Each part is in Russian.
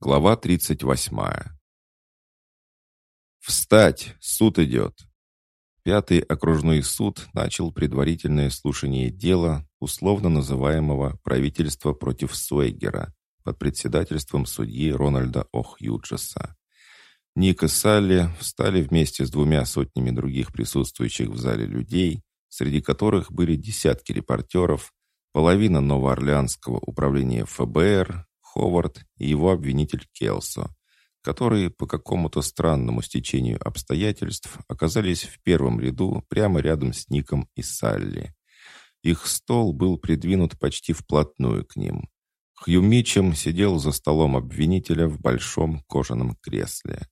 Глава 38. «Встать! Суд идет!» Пятый окружной суд начал предварительное слушание дела, условно называемого «Правительство против Суэгера» под председательством судьи Рональда Охьюджеса. Ник и Салли встали вместе с двумя сотнями других присутствующих в зале людей, среди которых были десятки репортеров, половина Новоорлеанского управления ФБР, Ховард и его обвинитель Келсо, которые по какому-то странному стечению обстоятельств оказались в первом ряду прямо рядом с Ником и Салли. Их стол был придвинут почти вплотную к ним. Хью Митчем сидел за столом обвинителя в большом кожаном кресле.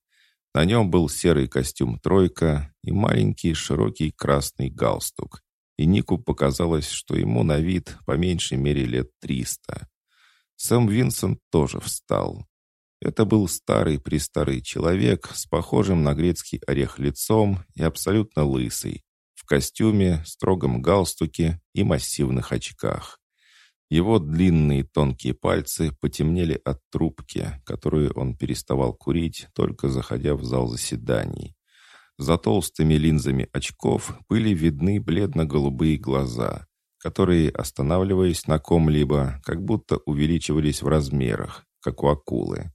На нем был серый костюм «тройка» и маленький широкий красный галстук. И Нику показалось, что ему на вид по меньшей мере лет триста. Сам Винсент тоже встал. Это был старый-престарый человек с похожим на грецкий орех лицом и абсолютно лысый, в костюме, строгом галстуке и массивных очках. Его длинные тонкие пальцы потемнели от трубки, которую он переставал курить, только заходя в зал заседаний. За толстыми линзами очков были видны бледно-голубые глаза, которые, останавливаясь на ком-либо, как будто увеличивались в размерах, как у акулы.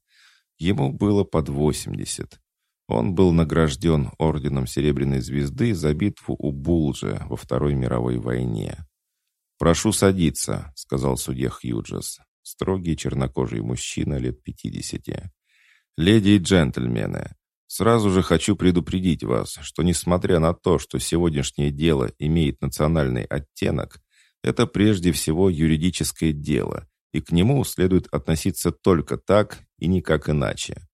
Ему было под 80. Он был награжден орденом Серебряной Звезды за битву у Булджа во Второй мировой войне. «Прошу садиться», — сказал судья Хьюджес, строгий чернокожий мужчина лет 50. «Леди и джентльмены, Сразу же хочу предупредить вас, что несмотря на то, что сегодняшнее дело имеет национальный оттенок, это прежде всего юридическое дело, и к нему следует относиться только так и никак иначе.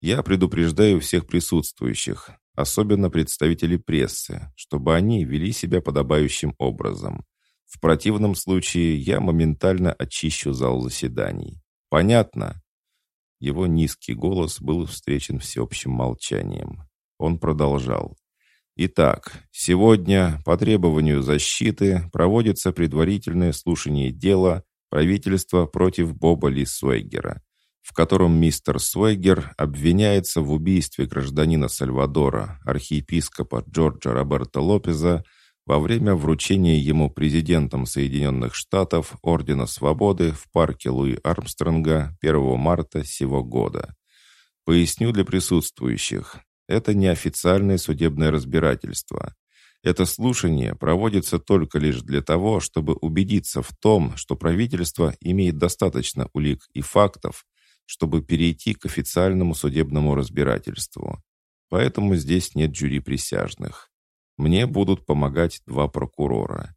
Я предупреждаю всех присутствующих, особенно представителей прессы, чтобы они вели себя подобающим образом. В противном случае я моментально очищу зал заседаний. Понятно? Его низкий голос был встречен всеобщим молчанием. Он продолжал. Итак, сегодня по требованию защиты проводится предварительное слушание дела правительства против Боба Ли Суэгера, в котором мистер Суэгер обвиняется в убийстве гражданина Сальвадора, архиепископа Джорджа Роберта Лопеза, во время вручения ему президентом Соединенных Штатов Ордена Свободы в парке Луи Армстронга 1 марта сего года. Поясню для присутствующих. Это неофициальное судебное разбирательство. Это слушание проводится только лишь для того, чтобы убедиться в том, что правительство имеет достаточно улик и фактов, чтобы перейти к официальному судебному разбирательству. Поэтому здесь нет жюри присяжных. Мне будут помогать два прокурора.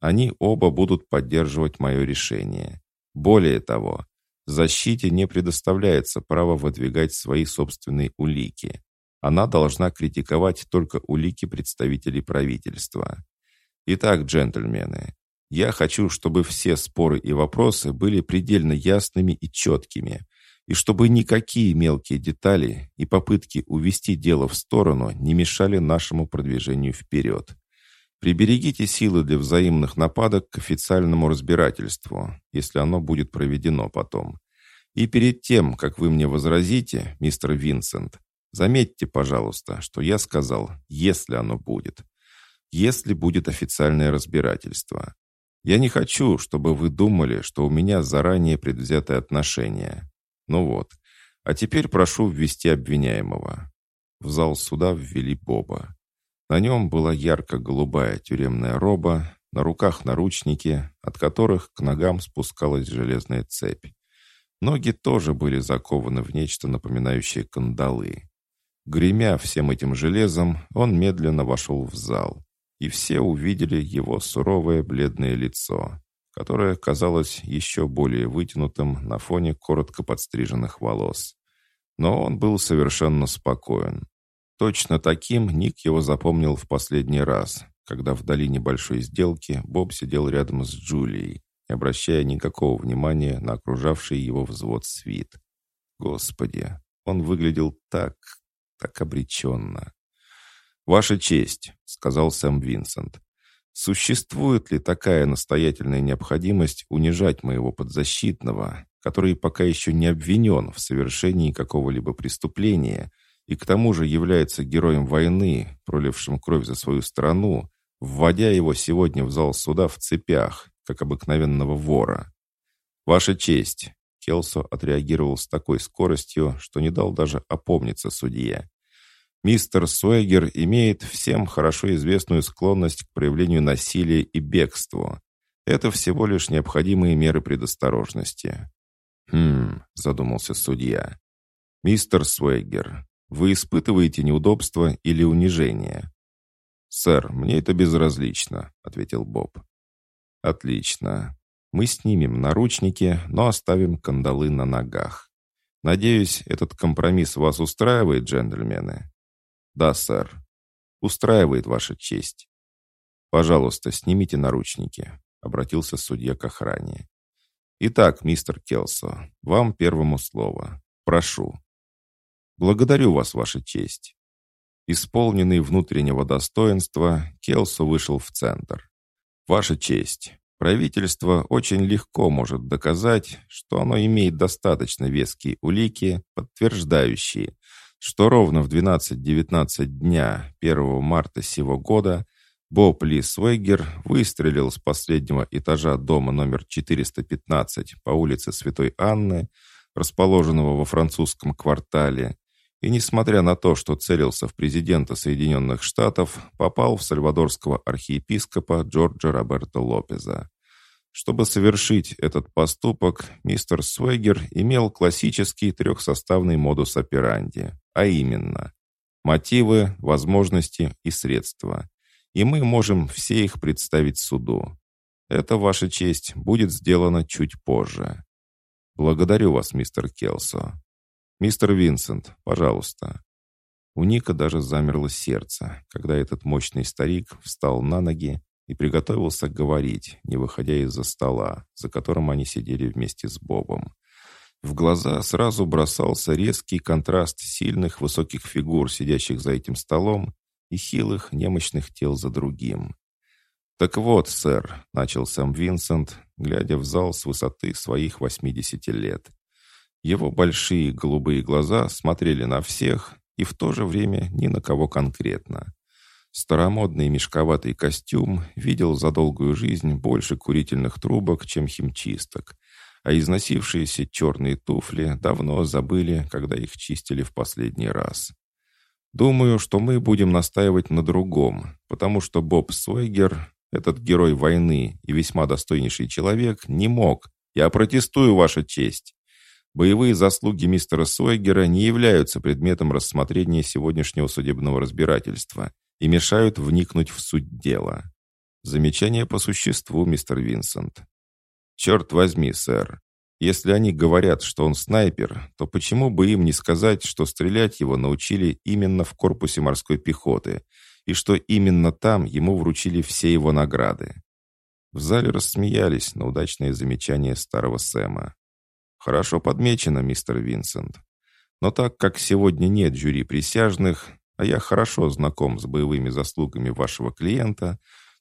Они оба будут поддерживать мое решение. Более того, защите не предоставляется право выдвигать свои собственные улики. Она должна критиковать только улики представителей правительства. Итак, джентльмены, я хочу, чтобы все споры и вопросы были предельно ясными и четкими, и чтобы никакие мелкие детали и попытки увести дело в сторону не мешали нашему продвижению вперед. Приберегите силы для взаимных нападок к официальному разбирательству, если оно будет проведено потом. И перед тем, как вы мне возразите, мистер Винсент, Заметьте, пожалуйста, что я сказал, если оно будет. Если будет официальное разбирательство. Я не хочу, чтобы вы думали, что у меня заранее предвзятое отношение. Ну вот. А теперь прошу ввести обвиняемого. В зал суда ввели Боба. На нем была ярко-голубая тюремная роба, на руках наручники, от которых к ногам спускалась железная цепь. Ноги тоже были закованы в нечто напоминающее кандалы. Гремя всем этим железом, он медленно вошел в зал, и все увидели его суровое бледное лицо, которое казалось еще более вытянутым на фоне коротко подстриженных волос. Но он был совершенно спокоен. Точно таким Ник его запомнил в последний раз, когда в долине большой сделки Боб сидел рядом с Джулией, не обращая никакого внимания на окружавший его взвод свит. Господи, он выглядел так, так обреченно. «Ваша честь», — сказал Сэм Винсент, «существует ли такая настоятельная необходимость унижать моего подзащитного, который пока еще не обвинен в совершении какого-либо преступления и к тому же является героем войны, пролившим кровь за свою страну, вводя его сегодня в зал суда в цепях, как обыкновенного вора. «Ваша честь!» Келсо отреагировал с такой скоростью, что не дал даже опомниться судье. Мистер Суэгер имеет всем хорошо известную склонность к проявлению насилия и бегству. Это всего лишь необходимые меры предосторожности. «Хм», — задумался судья. «Мистер Суэгер, вы испытываете неудобство или унижение?» «Сэр, мне это безразлично», — ответил Боб. «Отлично. Мы снимем наручники, но оставим кандалы на ногах. Надеюсь, этот компромисс вас устраивает, джентльмены?» «Да, сэр. Устраивает ваша честь. Пожалуйста, снимите наручники», — обратился судья к охране. «Итак, мистер Келсо, вам первому слово. Прошу». «Благодарю вас, ваша честь». Исполненный внутреннего достоинства, Келсо вышел в центр. «Ваша честь, правительство очень легко может доказать, что оно имеет достаточно веские улики, подтверждающие, что ровно в 12.19 дня 1 марта сего года Боб Ли Свегер выстрелил с последнего этажа дома номер 415 по улице Святой Анны, расположенного во французском квартале, и, несмотря на то, что целился в президента Соединенных Штатов, попал в сальвадорского архиепископа Джорджа Роберто Лопеза. Чтобы совершить этот поступок, мистер Свегер имел классический трехсоставный модус операнди, а именно мотивы, возможности и средства. И мы можем все их представить суду. Это, Ваша честь, будет сделано чуть позже. Благодарю вас, мистер Келсо. Мистер Винсент, пожалуйста. У Ника даже замерло сердце, когда этот мощный старик встал на ноги и приготовился говорить, не выходя из-за стола, за которым они сидели вместе с Бобом. В глаза сразу бросался резкий контраст сильных высоких фигур, сидящих за этим столом, и хилых немощных тел за другим. «Так вот, сэр», — начал сам Винсент, глядя в зал с высоты своих 80 лет. Его большие голубые глаза смотрели на всех и в то же время ни на кого конкретно. Старомодный мешковатый костюм видел за долгую жизнь больше курительных трубок, чем химчисток, а износившиеся черные туфли давно забыли, когда их чистили в последний раз. Думаю, что мы будем настаивать на другом, потому что Боб Свейгер, этот герой войны и весьма достойнейший человек, не мог. Я протестую, Ваша честь. Боевые заслуги мистера Свейгера не являются предметом рассмотрения сегодняшнего судебного разбирательства и мешают вникнуть в суть дела. Замечание по существу, мистер Винсент. Черт возьми, сэр. Если они говорят, что он снайпер, то почему бы им не сказать, что стрелять его научили именно в корпусе морской пехоты, и что именно там ему вручили все его награды? В зале рассмеялись на удачное замечание старого Сэма. «Хорошо подмечено, мистер Винсент. Но так как сегодня нет жюри присяжных, а я хорошо знаком с боевыми заслугами вашего клиента,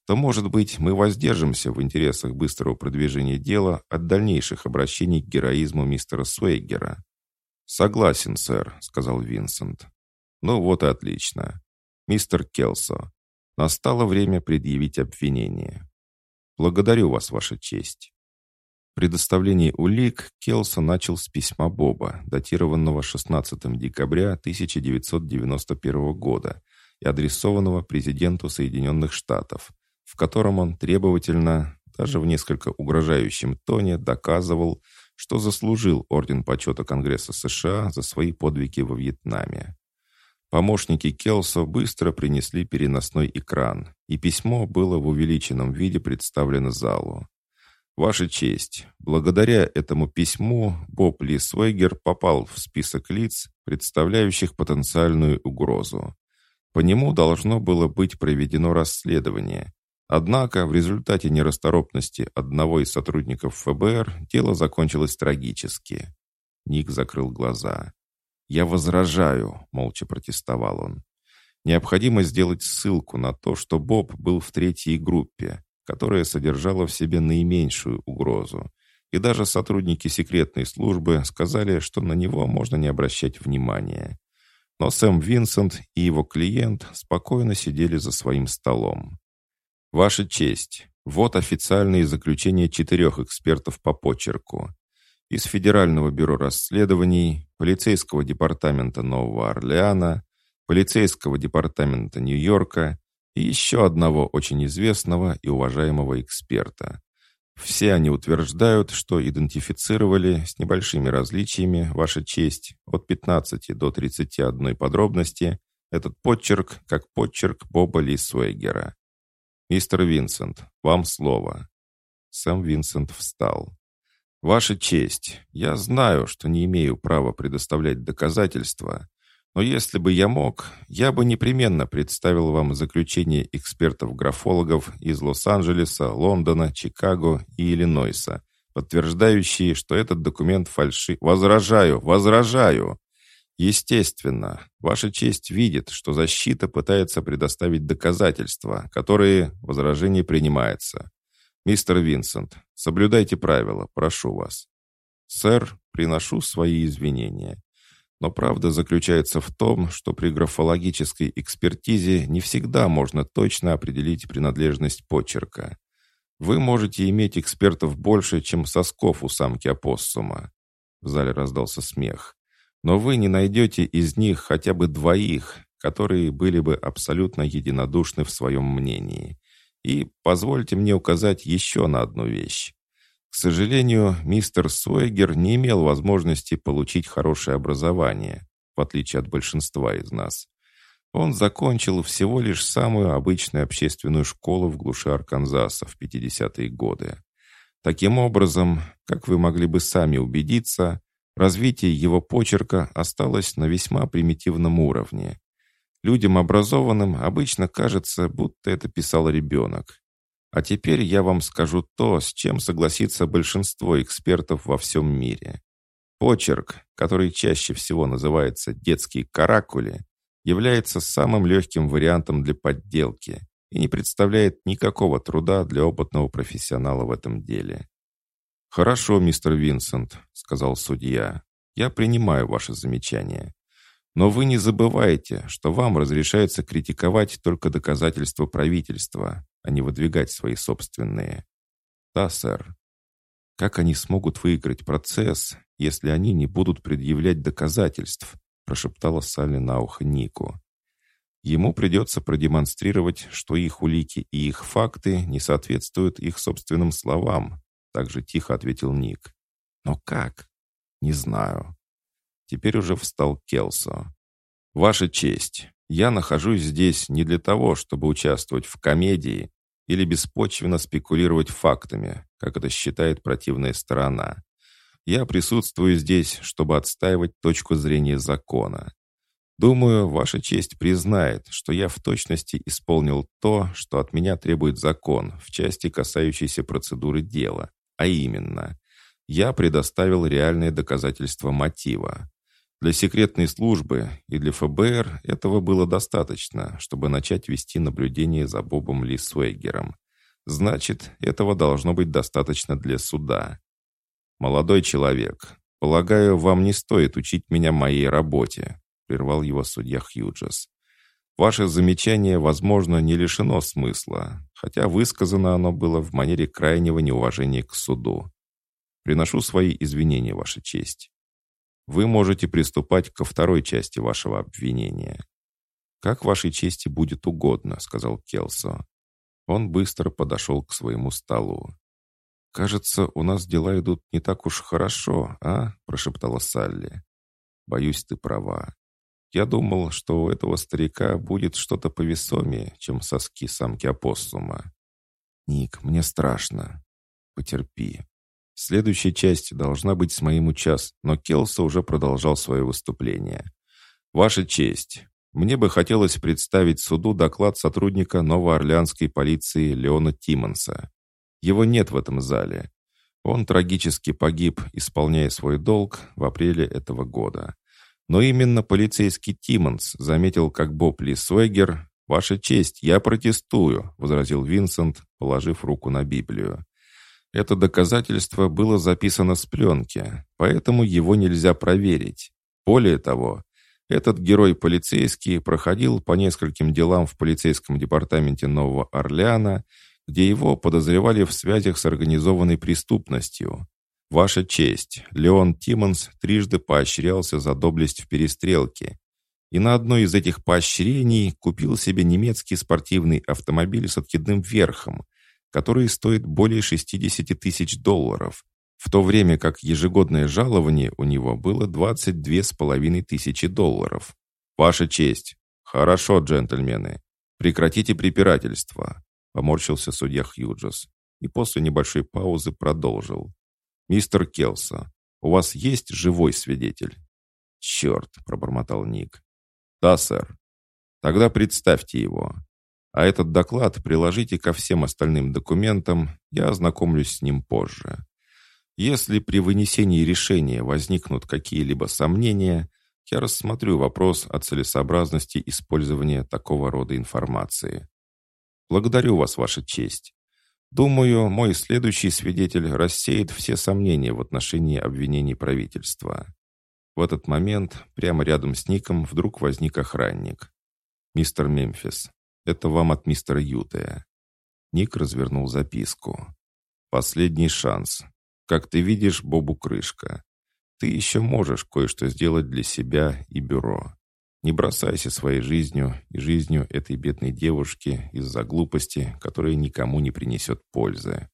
то, может быть, мы воздержимся в интересах быстрого продвижения дела от дальнейших обращений к героизму мистера Суэггера». «Согласен, сэр», — сказал Винсент. «Ну вот и отлично. Мистер Келсо, настало время предъявить обвинение. Благодарю вас, Ваша честь. Предоставление улик Келса начал с письма Боба, датированного 16 декабря 1991 года и адресованного президенту Соединенных Штатов, в котором он требовательно, даже в несколько угрожающем тоне, доказывал, что заслужил Орден Почета Конгресса США за свои подвиги во Вьетнаме. Помощники Келсо быстро принесли переносной экран, и письмо было в увеличенном виде представлено залу. Ваша честь, благодаря этому письму Боб Ли Свейгер попал в список лиц, представляющих потенциальную угрозу. По нему должно было быть проведено расследование. Однако в результате нерасторопности одного из сотрудников ФБР дело закончилось трагически. Ник закрыл глаза. «Я возражаю», — молча протестовал он. «Необходимо сделать ссылку на то, что Боб был в третьей группе, которая содержала в себе наименьшую угрозу, и даже сотрудники секретной службы сказали, что на него можно не обращать внимания. Но Сэм Винсент и его клиент спокойно сидели за своим столом. «Ваша честь, вот официальные заключения четырех экспертов по почерку. Из Федерального бюро расследований, полицейского департамента Нового Орлеана, полицейского департамента Нью-Йорка и еще одного очень известного и уважаемого эксперта. Все они утверждают, что идентифицировали с небольшими различиями, Ваша честь, от 15 до 31 подробности, этот подчерк как подчерк Боба Ли Суэгера. «Мистер Винсент, вам слово». Сам Винсент встал. «Ваша честь, я знаю, что не имею права предоставлять доказательства, но если бы я мог, я бы непременно представил вам заключение экспертов-графологов из Лос-Анджелеса, Лондона, Чикаго и Иллинойса, подтверждающие, что этот документ фальши... Возражаю, возражаю! Естественно, Ваша честь видит, что защита пытается предоставить доказательства, которые возражение принимается. Мистер Винсент, соблюдайте правила, прошу вас. Сэр, приношу свои извинения. Но правда заключается в том, что при графологической экспертизе не всегда можно точно определить принадлежность почерка. Вы можете иметь экспертов больше, чем сосков у самки опоссума. В зале раздался смех но вы не найдете из них хотя бы двоих, которые были бы абсолютно единодушны в своем мнении. И позвольте мне указать еще на одну вещь. К сожалению, мистер Суэгер не имел возможности получить хорошее образование, в отличие от большинства из нас. Он закончил всего лишь самую обычную общественную школу в глуши Арканзаса в 50-е годы. Таким образом, как вы могли бы сами убедиться, Развитие его почерка осталось на весьма примитивном уровне. Людям образованным обычно кажется, будто это писал ребенок. А теперь я вам скажу то, с чем согласится большинство экспертов во всем мире. Почерк, который чаще всего называется «детские каракули», является самым легким вариантом для подделки и не представляет никакого труда для опытного профессионала в этом деле. «Хорошо, мистер Винсент», — сказал судья. «Я принимаю ваше замечание. Но вы не забывайте, что вам разрешается критиковать только доказательства правительства, а не выдвигать свои собственные». «Да, сэр». «Как они смогут выиграть процесс, если они не будут предъявлять доказательств?» прошептала Салли на ухо Нику. Ему придется продемонстрировать, что их улики и их факты не соответствуют их собственным словам, также тихо ответил Ник. Но как? Не знаю. Теперь уже встал Келсо. Ваша честь, я нахожусь здесь не для того, чтобы участвовать в комедии или беспочвенно спекулировать фактами, как это считает противная сторона. Я присутствую здесь, чтобы отстаивать точку зрения закона. Думаю, Ваша честь признает, что я в точности исполнил то, что от меня требует закон в части, касающейся процедуры дела, а именно, я предоставил реальные доказательства мотива. Для секретной службы и для ФБР этого было достаточно, чтобы начать вести наблюдение за Бобом Ли Свейгером. Значит, этого должно быть достаточно для суда. «Молодой человек, полагаю, вам не стоит учить меня моей работе», прервал его судья Хьюджес. Ваше замечание, возможно, не лишено смысла, хотя высказано оно было в манере крайнего неуважения к суду. Приношу свои извинения, Ваша честь. Вы можете приступать ко второй части вашего обвинения. «Как вашей чести будет угодно», — сказал Келсо. Он быстро подошел к своему столу. «Кажется, у нас дела идут не так уж хорошо, а?» — прошептала Салли. «Боюсь, ты права. Я думал, что у этого старика будет что-то повесомее, чем соски самки опоссума. Ник, мне страшно. Потерпи. Следующая часть должна быть с моим учас, но Келса уже продолжал свое выступление. Ваша честь, мне бы хотелось представить суду доклад сотрудника Новоорлеанской полиции Леона Тиммонса. Его нет в этом зале. Он трагически погиб, исполняя свой долг в апреле этого года. Но именно полицейский Тиммонс заметил, как Боб Ли Суэгер «Ваша честь, я протестую», — возразил Винсент, положив руку на Библию. Это доказательство было записано с пленки, поэтому его нельзя проверить. Более того, этот герой-полицейский проходил по нескольким делам в полицейском департаменте Нового Орлеана, где его подозревали в связях с организованной преступностью. Ваша честь, Леон Тиммонс трижды поощрялся за доблесть в перестрелке. И на одно из этих поощрений купил себе немецкий спортивный автомобиль с откидным верхом, который стоит более 60 тысяч долларов, в то время как ежегодное жалование у него было 22 с половиной тысячи долларов. Ваша честь. Хорошо, джентльмены. Прекратите препирательство, поморщился судья Хьюджес и после небольшой паузы продолжил. Мистер Келса, у вас есть живой свидетель? Черт, пробормотал Ник. Да, сэр. Тогда представьте его. А этот доклад приложите ко всем остальным документам, я ознакомлюсь с ним позже. Если при вынесении решения возникнут какие-либо сомнения, я рассмотрю вопрос о целесообразности использования такого рода информации. Благодарю вас, Ваша честь. Думаю, мой следующий свидетель рассеет все сомнения в отношении обвинений правительства. В этот момент прямо рядом с Ником вдруг возник охранник. «Мистер Мемфис, это вам от мистера Ютая». Ник развернул записку. «Последний шанс. Как ты видишь, Бобу крышка. Ты еще можешь кое-что сделать для себя и бюро. Не бросайся своей жизнью и жизнью этой бедной девушки из-за глупости, которая никому не принесет пользы.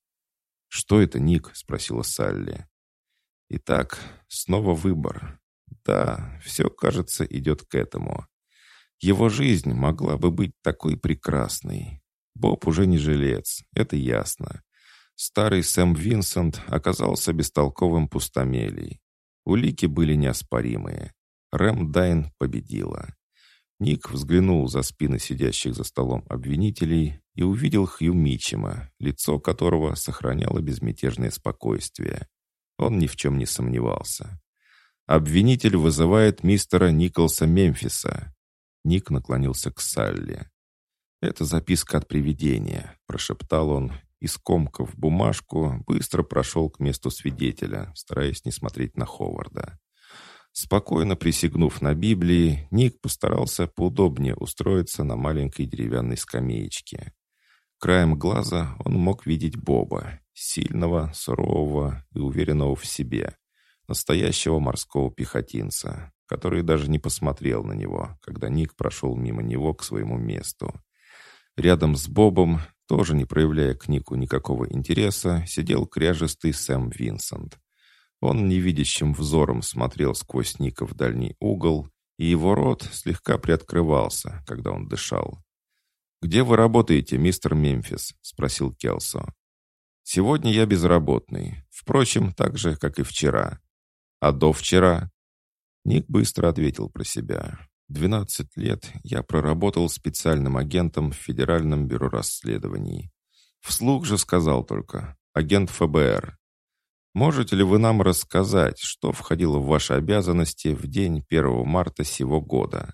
«Что это, Ник?» — спросила Салли. «Итак, снова выбор. Да, все, кажется, идет к этому. Его жизнь могла бы быть такой прекрасной. Боб уже не жилец, это ясно. Старый Сэм Винсент оказался бестолковым пустомелей. Улики были неоспоримые. Рэм Дайн победила. Ник взглянул за спины сидящих за столом обвинителей и увидел Хью Мичема, лицо которого сохраняло безмятежное спокойствие. Он ни в чем не сомневался. «Обвинитель вызывает мистера Николса Мемфиса». Ник наклонился к Салли. «Это записка от привидения», — прошептал он и, скомкав бумажку, быстро прошел к месту свидетеля, стараясь не смотреть на Ховарда. Спокойно присягнув на Библии, Ник постарался поудобнее устроиться на маленькой деревянной скамеечке. Краем глаза он мог видеть Боба, сильного, сурового и уверенного в себе, настоящего морского пехотинца, который даже не посмотрел на него, когда Ник прошел мимо него к своему месту. Рядом с Бобом тоже не проявляя к Нику никакого интереса, сидел кряжестый Сэм Винсент. Он невидящим взором смотрел сквозь Ника в дальний угол, и его рот слегка приоткрывался, когда он дышал. «Где вы работаете, мистер Мемфис?» — спросил Келсо. «Сегодня я безработный. Впрочем, так же, как и вчера. А до вчера?» Ник быстро ответил про себя. 12 лет я проработал специальным агентом в Федеральном бюро расследований. Вслух же сказал только «агент ФБР». Можете ли вы нам рассказать, что входило в ваши обязанности в день 1 марта сего года?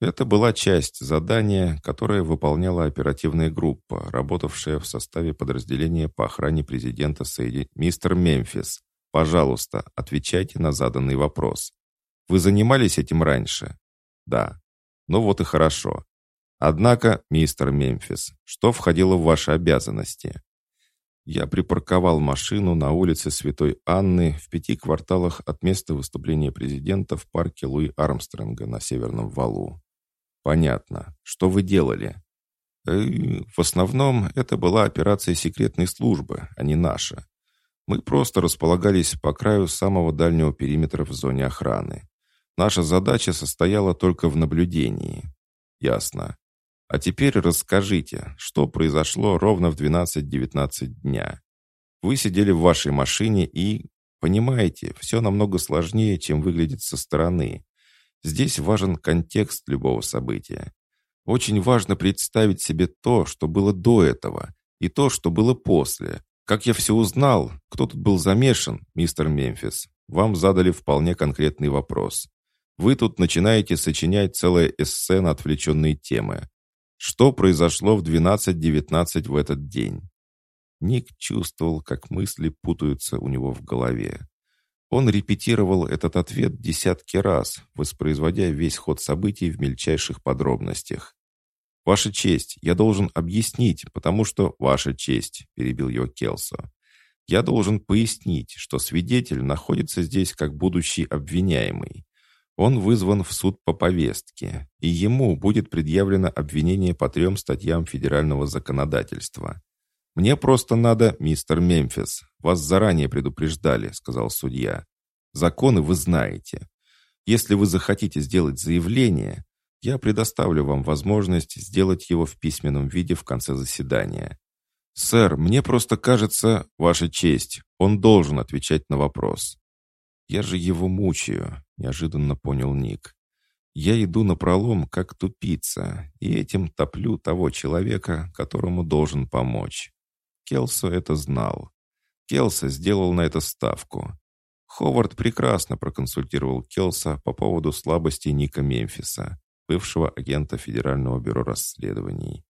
Это была часть задания, которое выполняла оперативная группа, работавшая в составе подразделения по охране президента Сейди. Мистер Мемфис, пожалуйста, отвечайте на заданный вопрос. Вы занимались этим раньше? Да. Ну вот и хорошо. Однако, мистер Мемфис, что входило в ваши обязанности? Я припарковал машину на улице Святой Анны в пяти кварталах от места выступления президента в парке Луи Армстронга на Северном Валу. Понятно. Что вы делали? Э, в основном это была операция секретной службы, а не наша. Мы просто располагались по краю самого дальнего периметра в зоне охраны. Наша задача состояла только в наблюдении. Ясно. А теперь расскажите, что произошло ровно в 12-19 дня. Вы сидели в вашей машине и... Понимаете, все намного сложнее, чем выглядит со стороны. Здесь важен контекст любого события. Очень важно представить себе то, что было до этого, и то, что было после. Как я все узнал, кто тут был замешан, мистер Мемфис, вам задали вполне конкретный вопрос. Вы тут начинаете сочинять целое эссе на отвлеченные темы. Что произошло в 12.19 в этот день? Ник чувствовал, как мысли путаются у него в голове. Он репетировал этот ответ десятки раз, воспроизводя весь ход событий в мельчайших подробностях. «Ваша честь, я должен объяснить, потому что ваша честь», — перебил его Келсо. «Я должен пояснить, что свидетель находится здесь как будущий обвиняемый. Он вызван в суд по повестке, и ему будет предъявлено обвинение по трем статьям федерального законодательства. «Мне просто надо, мистер Мемфис. Вас заранее предупреждали», — сказал судья. «Законы вы знаете. Если вы захотите сделать заявление, я предоставлю вам возможность сделать его в письменном виде в конце заседания. Сэр, мне просто кажется, ваша честь, он должен отвечать на вопрос. Я же его мучаю, неожиданно понял Ник. Я иду на пролом, как тупица, и этим топлю того человека, которому должен помочь. Келсо это знал. Келса сделал на это ставку. Ховард прекрасно проконсультировал Келса по поводу слабости Ника Мемфиса, бывшего агента Федерального бюро расследований.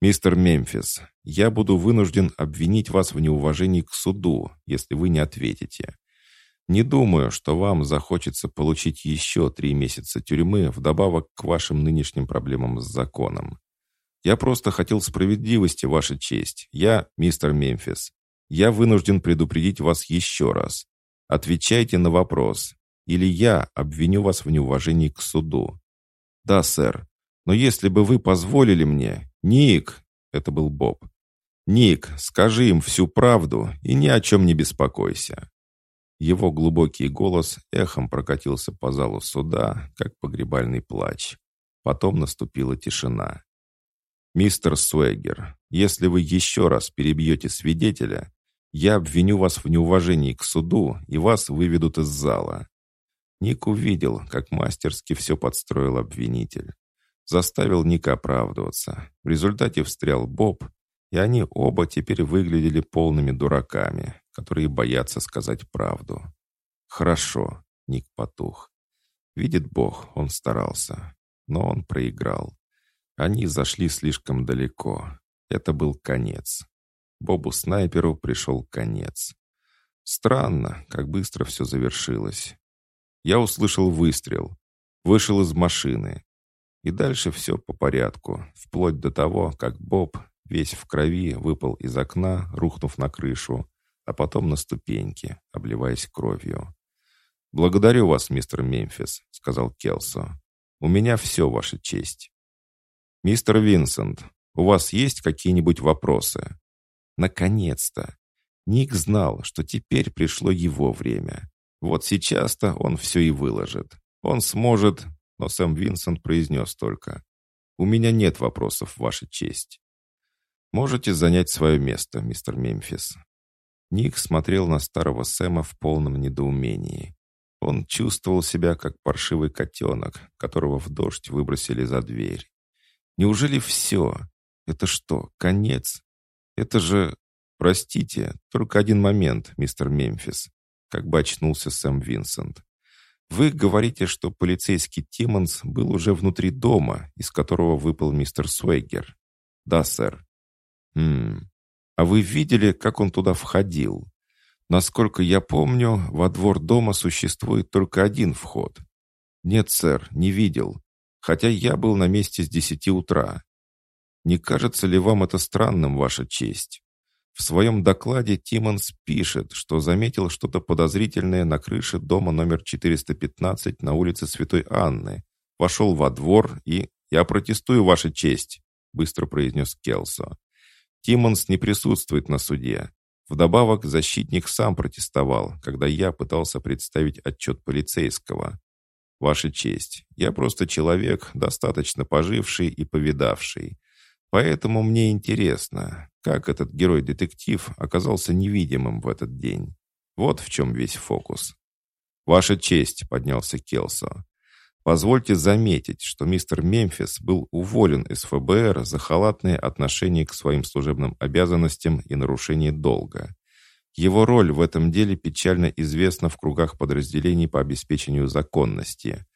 «Мистер Мемфис, я буду вынужден обвинить вас в неуважении к суду, если вы не ответите. Не думаю, что вам захочется получить еще три месяца тюрьмы вдобавок к вашим нынешним проблемам с законом. Я просто хотел справедливости, Ваша честь. Я, мистер Мемфис. Я вынужден предупредить вас еще раз. Отвечайте на вопрос. Или я обвиню вас в неуважении к суду. Да, сэр. Но если бы вы позволили мне... Ник! Это был Боб. Ник, скажи им всю правду и ни о чем не беспокойся. Его глубокий голос эхом прокатился по залу суда, как погребальный плач. Потом наступила тишина. «Мистер Суэгер, если вы еще раз перебьете свидетеля, я обвиню вас в неуважении к суду, и вас выведут из зала». Ник увидел, как мастерски все подстроил обвинитель. Заставил Ника оправдываться. В результате встрял Боб, и они оба теперь выглядели полными дураками, которые боятся сказать правду. «Хорошо», — Ник потух. Видит Бог, он старался, но он проиграл. Они зашли слишком далеко. Это был конец. Бобу-снайперу пришел конец. Странно, как быстро все завершилось. Я услышал выстрел. Вышел из машины. И дальше все по порядку, вплоть до того, как Боб, весь в крови, выпал из окна, рухнув на крышу, а потом на ступеньки, обливаясь кровью. «Благодарю вас, мистер Мемфис», — сказал Келсо. «У меня все, ваша честь». «Мистер Винсент, у вас есть какие-нибудь вопросы?» Наконец-то! Ник знал, что теперь пришло его время. Вот сейчас-то он все и выложит. Он сможет, но Сэм Винсент произнес только. «У меня нет вопросов, Ваша честь». «Можете занять свое место, мистер Мемфис». Ник смотрел на старого Сэма в полном недоумении. Он чувствовал себя как паршивый котенок, которого в дождь выбросили за дверь. Неужели все? Это что, конец? Это же... Простите, только один момент, мистер Мемфис. Как бы очнулся Сэм Винсент. Вы говорите, что полицейский Тиммонс был уже внутри дома, из которого выпал мистер Суэггер. Да, сэр. Хм. А вы видели, как он туда входил? Насколько я помню, во двор дома существует только один вход. Нет, сэр, не видел хотя я был на месте с десяти утра. Не кажется ли вам это странным, Ваша честь? В своем докладе Тиммонс пишет, что заметил что-то подозрительное на крыше дома номер 415 на улице Святой Анны. Вошел во двор и... «Я протестую, Ваша честь», — быстро произнес Келсо. Тиммонс не присутствует на суде. Вдобавок, защитник сам протестовал, когда я пытался представить отчет полицейского. Ваша честь, я просто человек, достаточно поживший и повидавший. Поэтому мне интересно, как этот герой-детектив оказался невидимым в этот день. Вот в чем весь фокус. «Ваша честь», — поднялся Келсо. «Позвольте заметить, что мистер Мемфис был уволен из ФБР за халатное отношение к своим служебным обязанностям и нарушение долга. Его роль в этом деле печально известна в кругах подразделений по обеспечению законности.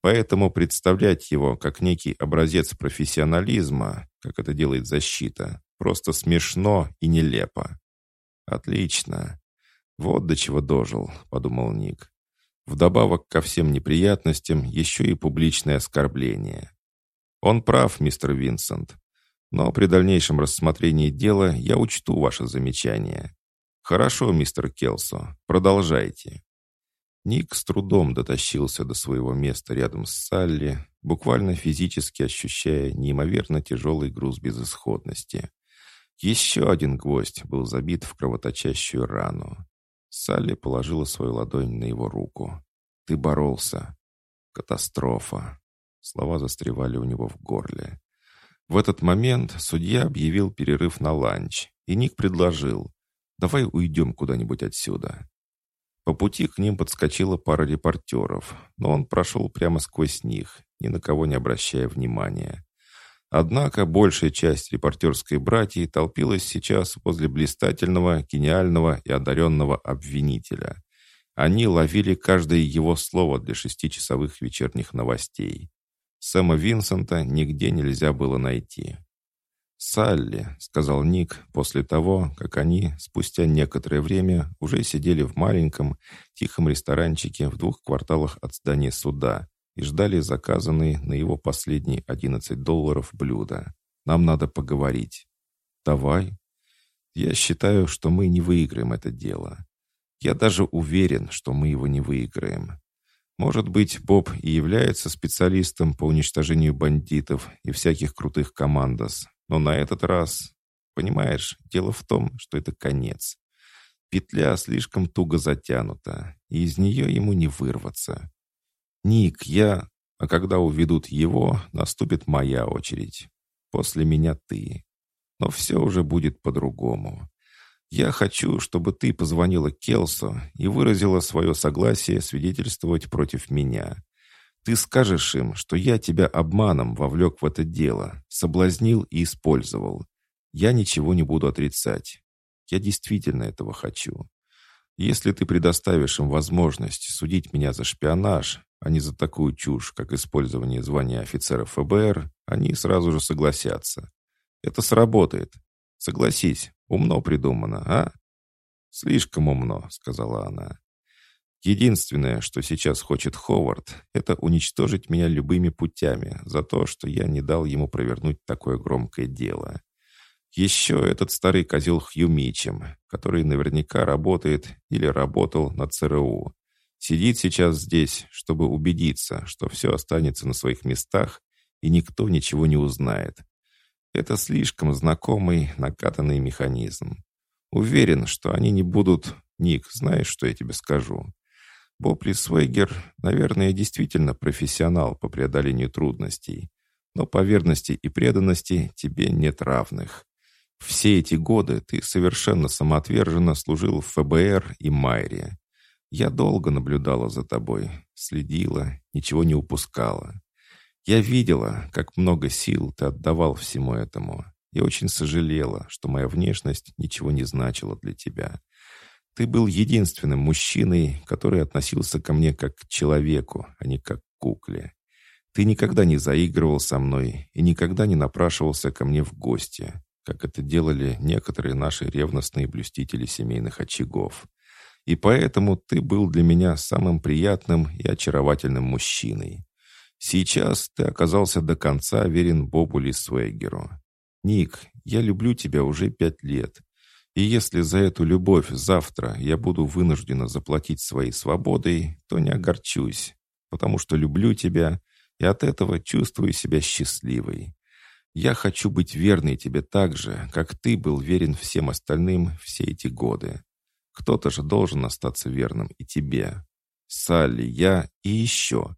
Поэтому представлять его как некий образец профессионализма, как это делает защита, Просто смешно и нелепо. Отлично. Вот до чего дожил, подумал Ник. Вдобавок ко всем неприятностям еще и публичное оскорбление. Он прав, мистер Винсент. Но при дальнейшем рассмотрении дела я учту ваше замечание. Хорошо, мистер Келсо, продолжайте. Ник с трудом дотащился до своего места рядом с Салли, буквально физически ощущая неимоверно тяжелый груз безысходности. Еще один гвоздь был забит в кровоточащую рану. Салли положила свою ладонь на его руку. «Ты боролся. Катастрофа». Слова застревали у него в горле. В этот момент судья объявил перерыв на ланч, и Ник предложил «Давай уйдем куда-нибудь отсюда». По пути к ним подскочила пара репортеров, но он прошел прямо сквозь них, ни на кого не обращая внимания. Однако большая часть репортерской братьи толпилась сейчас возле блистательного, гениального и одаренного обвинителя. Они ловили каждое его слово для шестичасовых вечерних новостей. Сэма Винсента нигде нельзя было найти. «Салли», — сказал Ник после того, как они, спустя некоторое время, уже сидели в маленьком, тихом ресторанчике в двух кварталах от здания суда и ждали заказанные на его последние 11 долларов блюда. «Нам надо поговорить». «Давай». «Я считаю, что мы не выиграем это дело. Я даже уверен, что мы его не выиграем. Может быть, Боб и является специалистом по уничтожению бандитов и всяких крутых командос, но на этот раз, понимаешь, дело в том, что это конец. Петля слишком туго затянута, и из нее ему не вырваться. Ник, я... А когда уведут его, наступит моя очередь. После меня ты. Но все уже будет по-другому. Я хочу, чтобы ты позвонила Келсу и выразила свое согласие свидетельствовать против меня. Ты скажешь им, что я тебя обманом вовлек в это дело, соблазнил и использовал. Я ничего не буду отрицать. Я действительно этого хочу. Если ты предоставишь им возможность судить меня за шпионаж, а не за такую чушь, как использование звания офицера ФБР, они сразу же согласятся. Это сработает. Согласись, умно придумано, а? Слишком умно, сказала она. Единственное, что сейчас хочет Ховард, это уничтожить меня любыми путями за то, что я не дал ему провернуть такое громкое дело. Еще этот старый козел Хью Мичем, который наверняка работает или работал на ЦРУ. Сидит сейчас здесь, чтобы убедиться, что все останется на своих местах и никто ничего не узнает. Это слишком знакомый, накатанный механизм. Уверен, что они не будут... Ник, знаешь, что я тебе скажу? Бопли Свейгер, наверное, действительно профессионал по преодолению трудностей, но по верности и преданности тебе нет равных. Все эти годы ты совершенно самоотверженно служил в ФБР и Майре. Я долго наблюдала за тобой, следила, ничего не упускала. Я видела, как много сил ты отдавал всему этому, и очень сожалела, что моя внешность ничего не значила для тебя. Ты был единственным мужчиной, который относился ко мне как к человеку, а не как к кукле. Ты никогда не заигрывал со мной и никогда не напрашивался ко мне в гости, как это делали некоторые наши ревностные блюстители семейных очагов. И поэтому ты был для меня самым приятным и очаровательным мужчиной. Сейчас ты оказался до конца верен Бобу Лисвейгеру. Ник, я люблю тебя уже пять лет, и если за эту любовь завтра я буду вынуждена заплатить своей свободой, то не огорчусь, потому что люблю тебя и от этого чувствую себя счастливой. Я хочу быть верной тебе так же, как ты был верен всем остальным все эти годы. Кто-то же должен остаться верным и тебе. Салли, я и еще.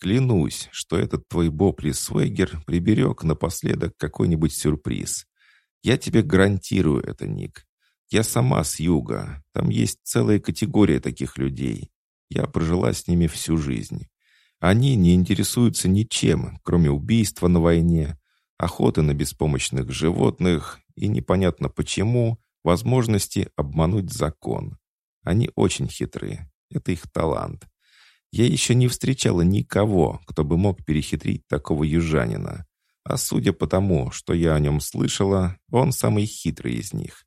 Клянусь, что этот твой Бопли Свегер приберег напоследок какой-нибудь сюрприз. Я тебе гарантирую это, Ник. Я сама с юга. Там есть целая категория таких людей. Я прожила с ними всю жизнь. Они не интересуются ничем, кроме убийства на войне, охоты на беспомощных животных и непонятно почему возможности обмануть закон. Они очень хитрые. Это их талант. Я еще не встречала никого, кто бы мог перехитрить такого южанина. А судя по тому, что я о нем слышала, он самый хитрый из них.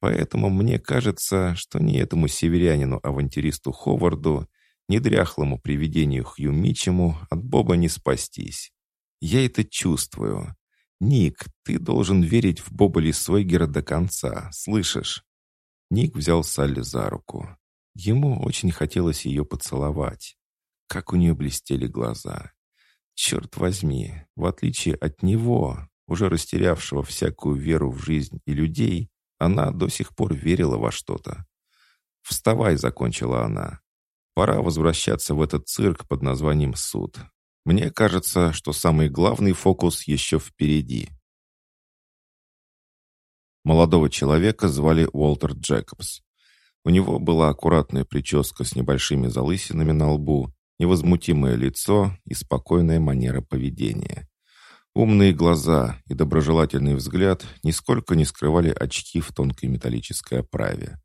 Поэтому мне кажется, что ни этому северянину-авантюристу Ховарду, ни дряхлому привидению Хью Мичему от Боба не спастись. Я это чувствую. Ник, ты должен верить в Боба Лисойгера до конца, слышишь? Ник взял Салли за руку. Ему очень хотелось ее поцеловать. Как у нее блестели глаза. Черт возьми, в отличие от него, уже растерявшего всякую веру в жизнь и людей, она до сих пор верила во что-то. «Вставай», — закончила она. «Пора возвращаться в этот цирк под названием «Суд». Мне кажется, что самый главный фокус еще впереди». Молодого человека звали Уолтер Джекобс. У него была аккуратная прическа с небольшими залысинами на лбу, невозмутимое лицо и спокойная манера поведения. Умные глаза и доброжелательный взгляд нисколько не скрывали очки в тонкой металлической оправе.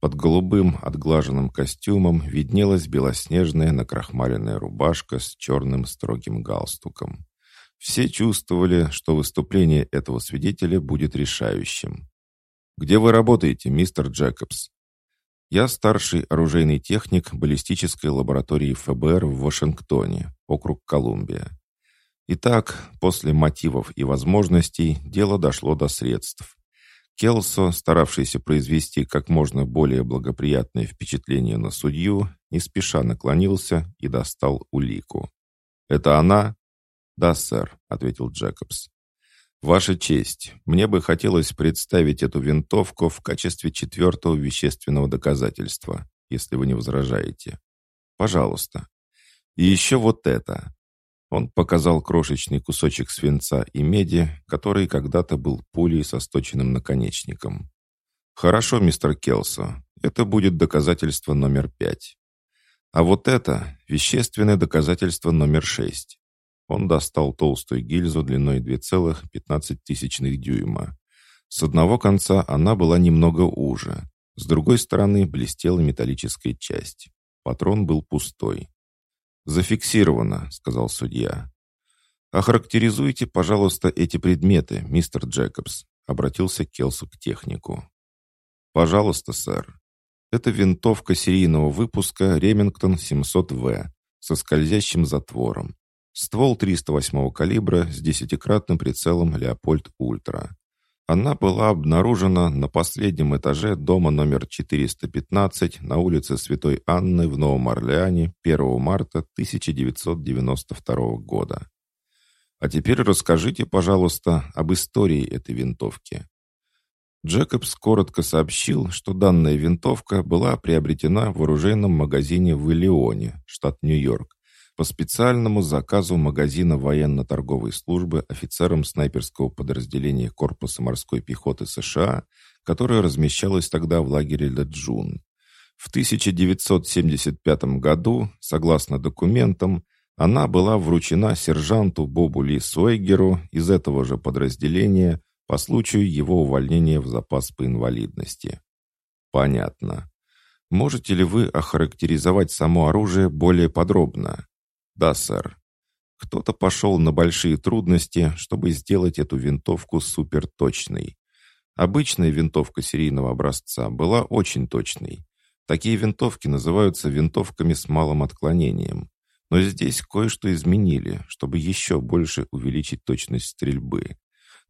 Под голубым отглаженным костюмом виднелась белоснежная накрахмаленная рубашка с черным строгим галстуком. Все чувствовали, что выступление этого свидетеля будет решающим. «Где вы работаете, мистер Джекобс?» «Я старший оружейный техник баллистической лаборатории ФБР в Вашингтоне, округ Колумбия. Итак, после мотивов и возможностей дело дошло до средств. Келсо, старавшийся произвести как можно более благоприятное впечатление на судью, не спеша наклонился и достал улику. «Это она?» «Да, сэр», — ответил Джекобс. «Ваша честь, мне бы хотелось представить эту винтовку в качестве четвертого вещественного доказательства, если вы не возражаете. Пожалуйста. И еще вот это. Он показал крошечный кусочек свинца и меди, который когда-то был пулей со сточенным наконечником. «Хорошо, мистер Келсо, это будет доказательство номер пять. А вот это — вещественное доказательство номер шесть». Он достал толстую гильзу длиной 2,15 дюйма. С одного конца она была немного уже, с другой стороны блестела металлическая часть. Патрон был пустой. «Зафиксировано», — сказал судья. «Охарактеризуйте, пожалуйста, эти предметы, мистер Джекобс», — обратился Келсу к технику. «Пожалуйста, сэр. Это винтовка серийного выпуска Ремингтон 700В со скользящим затвором. Ствол 308 калибра с десятикратным прицелом Леопольд Ультра. Она была обнаружена на последнем этаже дома номер 415 на улице Святой Анны в Новом Орлеане 1 марта 1992 года. А теперь расскажите, пожалуйста, об истории этой винтовки. Джекобс коротко сообщил, что данная винтовка была приобретена в оружейном магазине в Иллионе, штат Нью-Йорк, по специальному заказу магазина военно-торговой службы офицерам снайперского подразделения Корпуса морской пехоты США, которое размещалось тогда в лагере Леджун. В 1975 году, согласно документам, она была вручена сержанту Бобу Ли Сойгеру из этого же подразделения по случаю его увольнения в запас по инвалидности. Понятно. Можете ли вы охарактеризовать само оружие более подробно? «Да, сэр. Кто-то пошел на большие трудности, чтобы сделать эту винтовку суперточной. Обычная винтовка серийного образца была очень точной. Такие винтовки называются винтовками с малым отклонением. Но здесь кое-что изменили, чтобы еще больше увеличить точность стрельбы.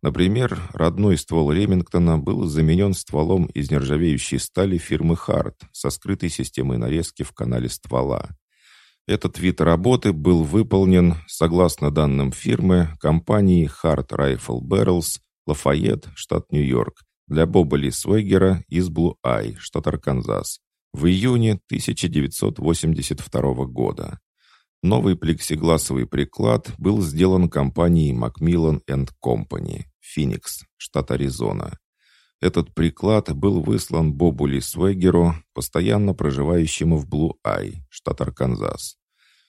Например, родной ствол Ремингтона был заменен стволом из нержавеющей стали фирмы Харт со скрытой системой нарезки в канале ствола. Этот вид работы был выполнен, согласно данным фирмы, компании Hard Rifle Barrels, Лафайет, штат Нью-Йорк, для Боба Ли Свегера из Ай, штат Арканзас, в июне 1982 года. Новый плексигласовый приклад был сделан компанией Macmillan Company, Феникс, штат Аризона. Этот приклад был выслан Бобу Ли Свегеру, постоянно проживающему в Блу-Ай, штат Арканзас.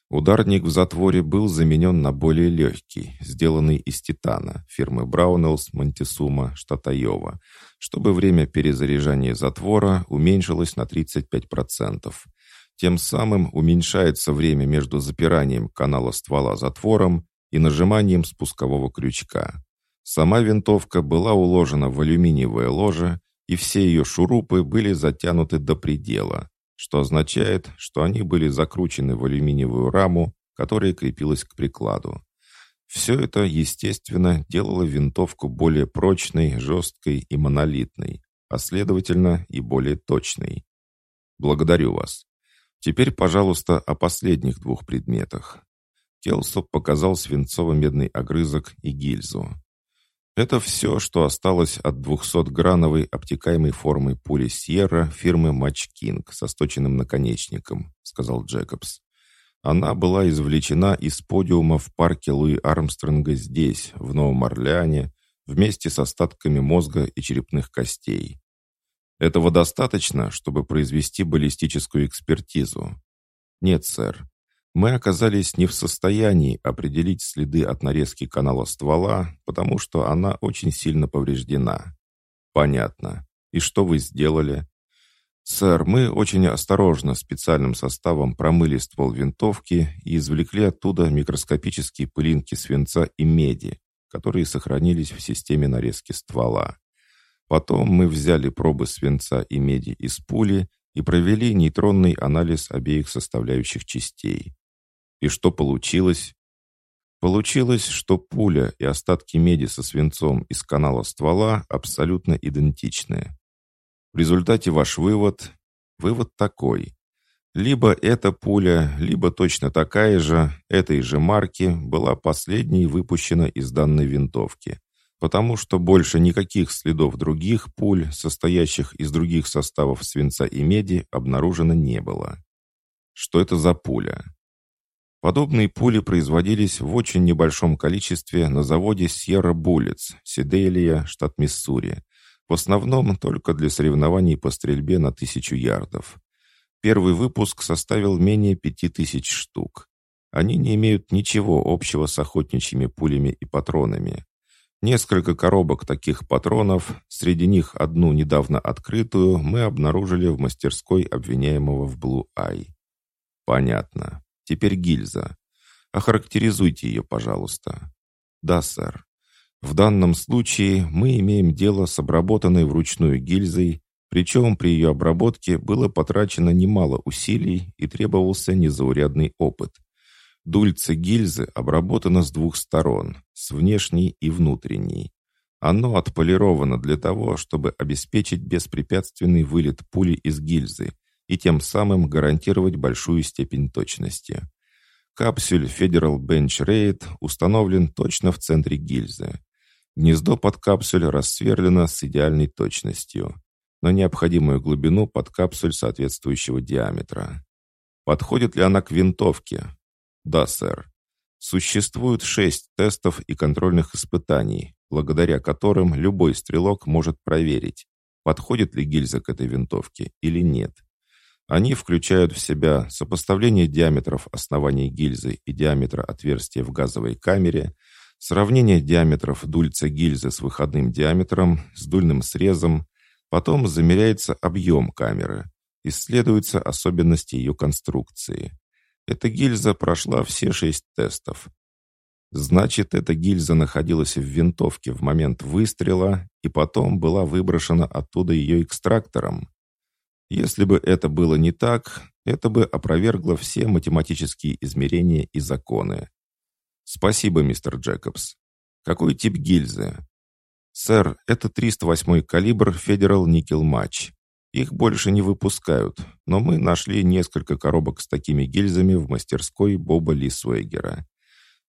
Ударник в затворе был заменен на более легкий, сделанный из титана, фирмы Браунеллс, Монтисума, штат Айова, чтобы время перезаряжания затвора уменьшилось на 35%. Тем самым уменьшается время между запиранием канала ствола затвором и нажиманием спускового крючка. Сама винтовка была уложена в алюминиевое ложе, и все ее шурупы были затянуты до предела, что означает, что они были закручены в алюминиевую раму, которая крепилась к прикладу. Все это, естественно, делало винтовку более прочной, жесткой и монолитной, а следовательно и более точной. Благодарю вас. Теперь, пожалуйста, о последних двух предметах. Келсоп показал свинцово-медный огрызок и гильзу. Это все, что осталось от 200-грановой обтекаемой формы пули Сьерра фирмы Матч Кинг со сточенным наконечником, сказал Джекобс. Она была извлечена из подиума в парке Луи Армстронга здесь, в Новом Орлеане, вместе с остатками мозга и черепных костей. Этого достаточно, чтобы произвести баллистическую экспертизу? Нет, сэр. Мы оказались не в состоянии определить следы от нарезки канала ствола, потому что она очень сильно повреждена. Понятно. И что вы сделали? «Сэр, мы очень осторожно специальным составом промыли ствол винтовки и извлекли оттуда микроскопические пылинки свинца и меди, которые сохранились в системе нарезки ствола. Потом мы взяли пробы свинца и меди из пули и провели нейтронный анализ обеих составляющих частей. И что получилось? Получилось, что пуля и остатки меди со свинцом из канала ствола абсолютно идентичны. В результате ваш вывод... Вывод такой. Либо эта пуля, либо точно такая же, этой же марки, была последней выпущена из данной винтовки, потому что больше никаких следов других пуль, состоящих из других составов свинца и меди, обнаружено не было. Что это за пуля? Подобные пули производились в очень небольшом количестве на заводе Sierra Bullets, Сиделия, штат Миссури, в основном только для соревнований по стрельбе на тысячу ярдов. Первый выпуск составил менее пяти тысяч штук. Они не имеют ничего общего с охотничьими пулями и патронами. Несколько коробок таких патронов, среди них одну недавно открытую, мы обнаружили в мастерской обвиняемого в Eye. Понятно. Теперь гильза. Охарактеризуйте ее, пожалуйста. Да, сэр. В данном случае мы имеем дело с обработанной вручную гильзой, причем при ее обработке было потрачено немало усилий и требовался незаурядный опыт. Дульце гильзы обработано с двух сторон, с внешней и внутренней. Оно отполировано для того, чтобы обеспечить беспрепятственный вылет пули из гильзы и тем самым гарантировать большую степень точности. Капсюль Federal Bench Raid установлен точно в центре гильзы. Гнездо под капсуль рассверлено с идеальной точностью, на необходимую глубину под капсуль соответствующего диаметра. Подходит ли она к винтовке? Да, сэр. Существует шесть тестов и контрольных испытаний, благодаря которым любой стрелок может проверить, подходит ли гильза к этой винтовке или нет. Они включают в себя сопоставление диаметров оснований гильзы и диаметра отверстия в газовой камере – Сравнение диаметров дульца гильзы с выходным диаметром, с дульным срезом, потом замеряется объем камеры, исследуются особенности ее конструкции. Эта гильза прошла все шесть тестов. Значит, эта гильза находилась в винтовке в момент выстрела и потом была выброшена оттуда ее экстрактором. Если бы это было не так, это бы опровергло все математические измерения и законы. «Спасибо, мистер Джекобс. Какой тип гильзы?» «Сэр, это 308 калибр Federal Nickel Match. Их больше не выпускают, но мы нашли несколько коробок с такими гильзами в мастерской Боба Лисуэгера.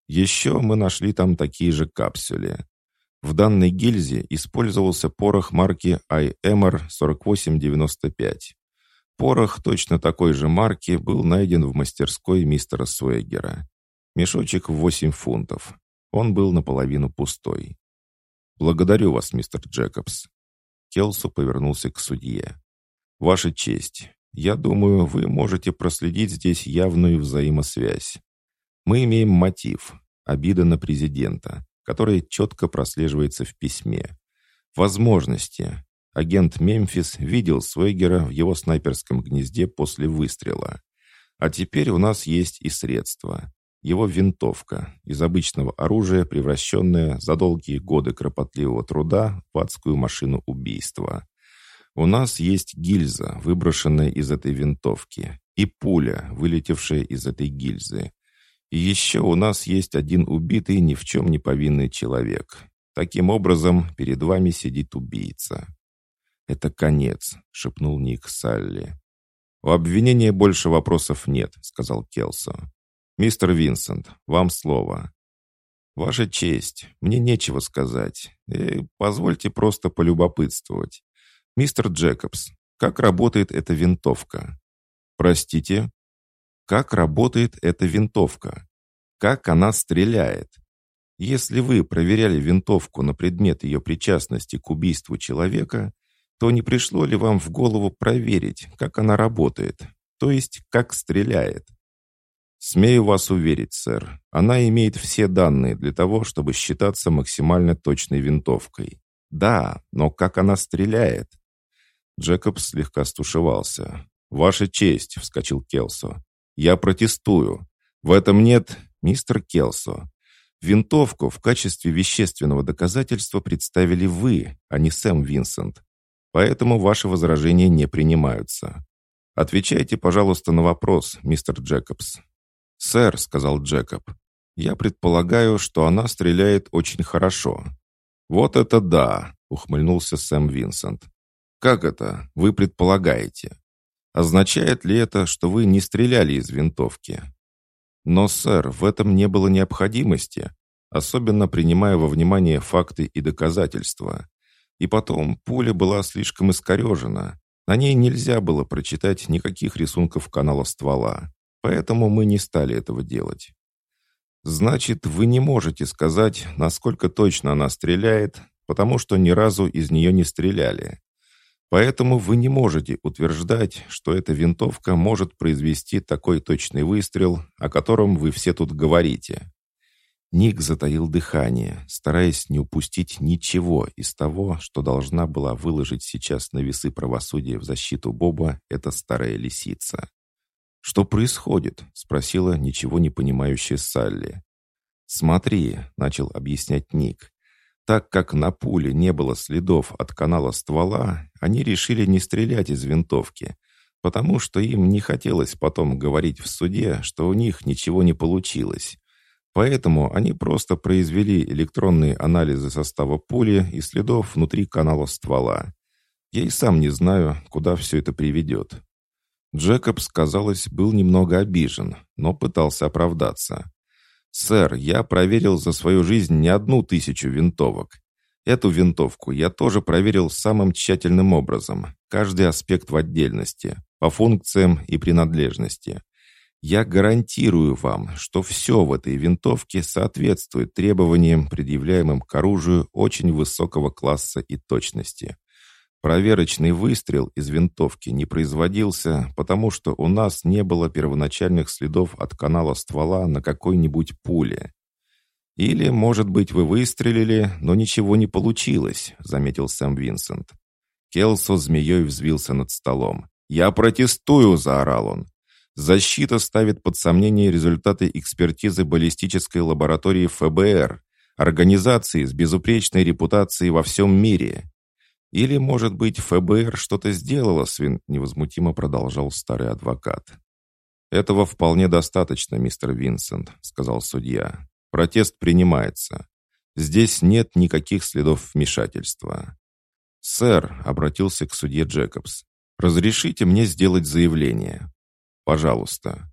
Еще мы нашли там такие же капсули. В данной гильзе использовался порох марки IMR 4895. Порох точно такой же марки был найден в мастерской мистера Суэгера. Мешочек в восемь фунтов. Он был наполовину пустой. «Благодарю вас, мистер Джекобс». Келсу повернулся к судье. «Ваша честь, я думаю, вы можете проследить здесь явную взаимосвязь. Мы имеем мотив – обида на президента, которая четко прослеживается в письме. Возможности. Агент Мемфис видел Свегера в его снайперском гнезде после выстрела. А теперь у нас есть и средства. его винтовка, из обычного оружия, превращенная за долгие годы кропотливого труда в адскую машину убийства. У нас есть гильза, выброшенная из этой винтовки, и пуля, вылетевшая из этой гильзы. И еще у нас есть один убитый, ни в чем не повинный человек. Таким образом, перед вами сидит убийца. «Это конец», — шепнул Ник Салли. «У обвинения больше вопросов нет», — сказал Келсо. «Мистер Винсент, вам слово». «Ваша честь, мне нечего сказать. И позвольте просто полюбопытствовать. «Мистер Джекобс, как работает эта винтовка?» «Простите?» «Как работает эта винтовка? Как она стреляет?» Если вы проверяли винтовку на предмет ее причастности к убийству человека, то не пришло ли вам в голову проверить, как она работает, то есть как стреляет? Смею вас уверить, сэр, она имеет все данные для того, чтобы считаться максимально точной винтовкой. Да, но как она стреляет? Джекоб слегка стушевался. «Ваша честь!» — вскочил Келсо. «Я протестую. В этом нет, мистер Келсо. Винтовку в качестве вещественного доказательства представили вы, а не Сэм Винсент. Поэтому ваши возражения не принимаются. Отвечайте, пожалуйста, на вопрос, мистер Джекобс». «Сэр», — сказал Джекоб, — «я предполагаю, что она стреляет очень хорошо». «Вот это да!» — ухмыльнулся Сэм Винсент. Как это, вы предполагаете? Означает ли это, что вы не стреляли из винтовки? Но, сэр, в этом не было необходимости, особенно принимая во внимание факты и доказательства. И потом, пуля была слишком искорежена. На ней нельзя было прочитать никаких рисунков канала ствола. Поэтому мы не стали этого делать. Значит, вы не можете сказать, насколько точно она стреляет, потому что ни разу из нее не стреляли. Поэтому вы не можете утверждать, что эта винтовка может произвести такой точный выстрел, о котором вы все тут говорите. Ник затаил дыхание, стараясь не упустить ничего из того, что должна была выложить сейчас на весы правосудия в защиту Боба эта старая лисица. «Что происходит?» — спросила ничего не понимающая Салли. «Смотри», — начал объяснять Ник, так как на пуле не было следов от канала ствола, они решили не стрелять из винтовки, потому что им не хотелось потом говорить в суде, что у них ничего не получилось. Поэтому они просто произвели электронные анализы состава пули и следов внутри канала ствола. Я и сам не знаю, куда все это приведет. Джекобс, казалось, был немного обижен, но пытался оправдаться. «Сэр, я проверил за свою жизнь не одну тысячу винтовок. Эту винтовку я тоже проверил самым тщательным образом, каждый аспект в отдельности, по функциям и принадлежности. Я гарантирую вам, что все в этой винтовке соответствует требованиям, предъявляемым к оружию очень высокого класса и точности. Проверочный выстрел из винтовки не производился, потому что у нас не было первоначальных следов от канала ствола на какой-нибудь пуле. «Или, может быть, вы выстрелили, но ничего не получилось», — заметил Сэм Винсент. Келсо змеей взвился над столом. «Я протестую!» — заорал он. «Защита ставит под сомнение результаты экспертизы баллистической лаборатории ФБР, организации с безупречной репутацией во всем мире. Или, может быть, ФБР что-то сделало, свин невозмутимо продолжал старый адвокат. «Этого вполне достаточно, мистер Винсент», — сказал судья. «Протест принимается. Здесь нет никаких следов вмешательства». «Сэр», — обратился к судье Джекобс, — «разрешите мне сделать заявление?» «Пожалуйста».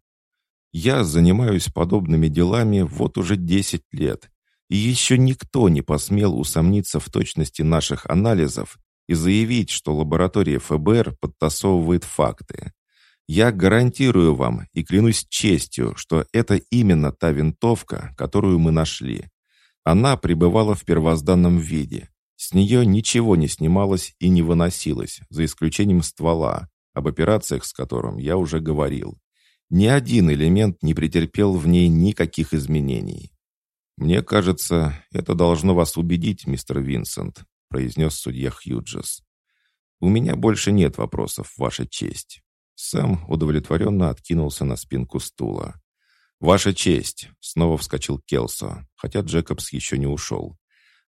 «Я занимаюсь подобными делами вот уже 10 лет, и еще никто не посмел усомниться в точности наших анализов и заявить, что лаборатория ФБР подтасовывает факты. Я гарантирую вам и клянусь честью, что это именно та винтовка, которую мы нашли. Она пребывала в первозданном виде. С нее ничего не снималось и не выносилось, за исключением ствола, об операциях с которым я уже говорил. Ни один элемент не претерпел в ней никаких изменений. Мне кажется, это должно вас убедить, мистер Винсент, произнес судья Хьюджес. «У меня больше нет вопросов, Ваша честь». Сэм удовлетворенно откинулся на спинку стула. «Ваша честь!» — снова вскочил Келсо, хотя Джекобс еще не ушел.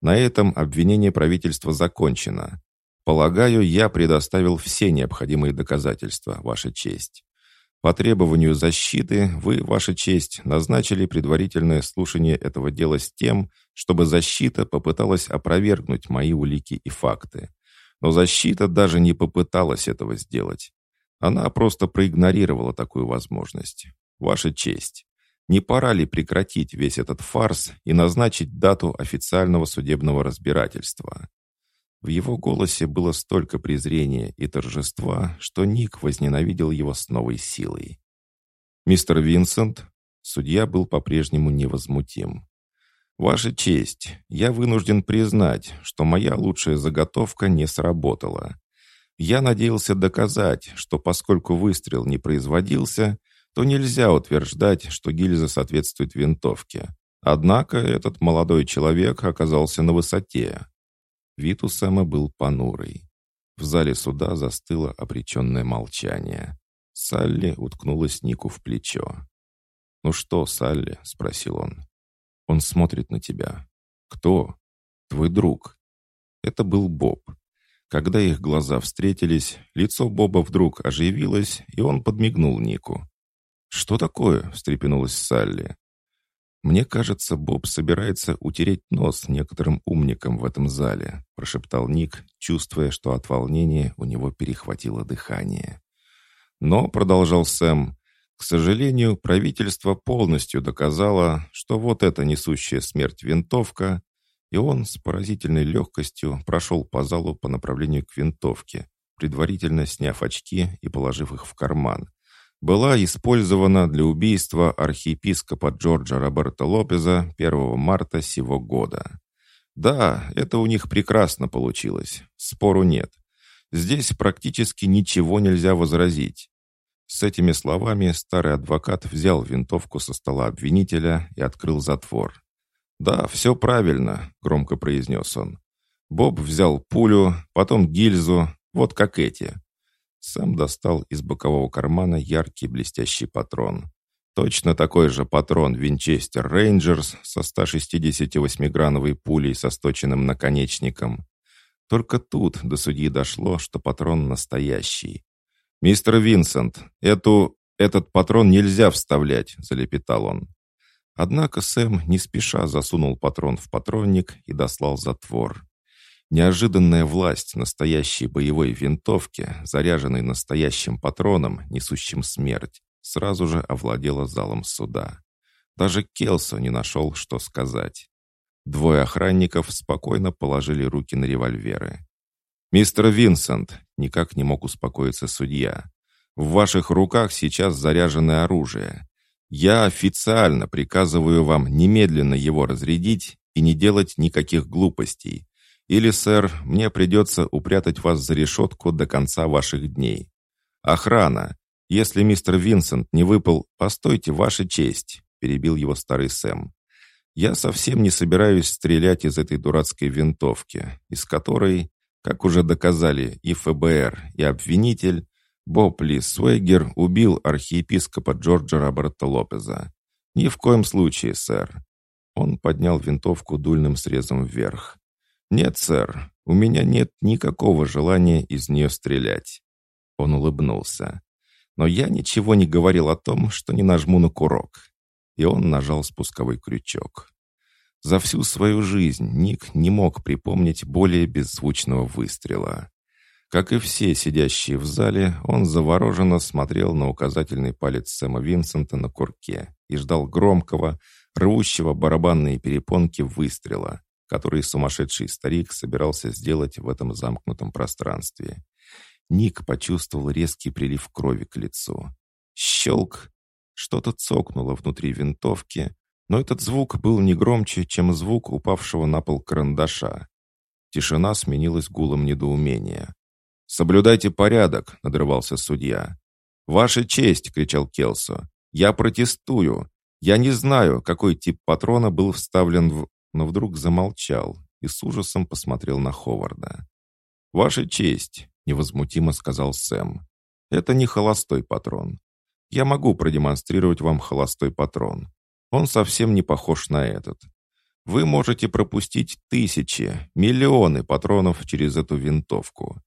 «На этом обвинение правительства закончено. Полагаю, я предоставил все необходимые доказательства, Ваша честь. По требованию защиты вы, Ваша честь, назначили предварительное слушание этого дела с тем, чтобы защита попыталась опровергнуть мои улики и факты. Но защита даже не попыталась этого сделать. Она просто проигнорировала такую возможность. Ваша честь, не пора ли прекратить весь этот фарс и назначить дату официального судебного разбирательства? В его голосе было столько презрения и торжества, что Ник возненавидел его с новой силой. «Мистер Винсент?» Судья был по-прежнему невозмутим. «Ваша честь, я вынужден признать, что моя лучшая заготовка не сработала. Я надеялся доказать, что поскольку выстрел не производился, то нельзя утверждать, что гильза соответствует винтовке. Однако этот молодой человек оказался на высоте. Вид у Сэма был понурый. В зале суда застыло обреченное молчание. Салли уткнулась Нику в плечо. «Ну что, Салли?» — спросил он. «Он смотрит на тебя». «Кто?» «Твой друг». Это был Боб. Когда их глаза встретились, лицо Боба вдруг оживилось, и он подмигнул Нику. «Что такое?» — встрепенулась Салли. «Мне кажется, Боб собирается утереть нос некоторым умникам в этом зале», прошептал Ник, чувствуя, что от волнения у него перехватило дыхание. «Но», — продолжал Сэм, — «к сожалению, правительство полностью доказало, что вот эта несущая смерть винтовка...» И он с поразительной легкостью прошел по залу по направлению к винтовке, предварительно сняв очки и положив их в карман, была использована для убийства архиепископа Джорджа Роберта Лопеза 1 марта сего года. Да, это у них прекрасно получилось, спору нет. Здесь практически ничего нельзя возразить. С этими словами старый адвокат взял винтовку со стола обвинителя и открыл затвор. «Да, все правильно», — громко произнес он. Боб взял пулю, потом гильзу, вот как эти. Сам достал из бокового кармана яркий блестящий патрон. Точно такой же патрон Винчестер Рейнджерс со 168-грановой пулей со сточенным наконечником. Только тут до судьи дошло, что патрон настоящий. «Мистер Винсент, эту... этот патрон нельзя вставлять», — залепетал он. Однако Сэм не спеша засунул патрон в патронник и дослал затвор. Неожиданная власть настоящей боевой винтовки, заряженной настоящим патроном, несущим смерть, сразу же овладела залом суда. Даже Келсо не нашел, что сказать. Двое охранников спокойно положили руки на револьверы. «Мистер Винсент!» — никак не мог успокоиться судья. «В ваших руках сейчас заряженное оружие. Я официально приказываю вам немедленно его разрядить и не делать никаких глупостей. Или, сэр, мне придется упрятать вас за решетку до конца ваших дней. Охрана! Если мистер Винсент не выпал, постойте, ваша честь!» перебил его старый Сэм. «Я совсем не собираюсь стрелять из этой дурацкой винтовки, из которой, как уже доказали и ФБР, и обвинитель, Боб Ли Суэгер убил архиепископа Джорджа Роберта Лопеза. Ни в коем случае, сэр». Он поднял винтовку дульным срезом вверх. «Нет, сэр, у меня нет никакого желания из нее стрелять». Он улыбнулся. «Но я ничего не говорил о том, что не нажму на курок». И он нажал спусковой крючок. За всю свою жизнь Ник не мог припомнить более беззвучного выстрела. Как и все сидящие в зале, он завороженно смотрел на указательный палец Сэма Винсента на курке и ждал громкого, рвущего барабанные перепонки выстрела, который сумасшедший старик собирался сделать в этом замкнутом пространстве. Ник почувствовал резкий прилив крови к лицу. Щелк! Что-то цокнуло внутри винтовки, но этот звук был не громче, чем звук упавшего на пол карандаша. Тишина сменилась гулом недоумения. «Соблюдайте порядок», — надрывался судья. «Ваша честь!» — кричал Келсо. «Я протестую! Я не знаю, какой тип патрона был вставлен в но вдруг замолчал и с ужасом посмотрел на Ховарда. «Ваша честь», — невозмутимо сказал Сэм, — «это не холостой патрон. Я могу продемонстрировать вам холостой патрон. Он совсем не похож на этот. Вы можете пропустить тысячи, миллионы патронов через эту винтовку.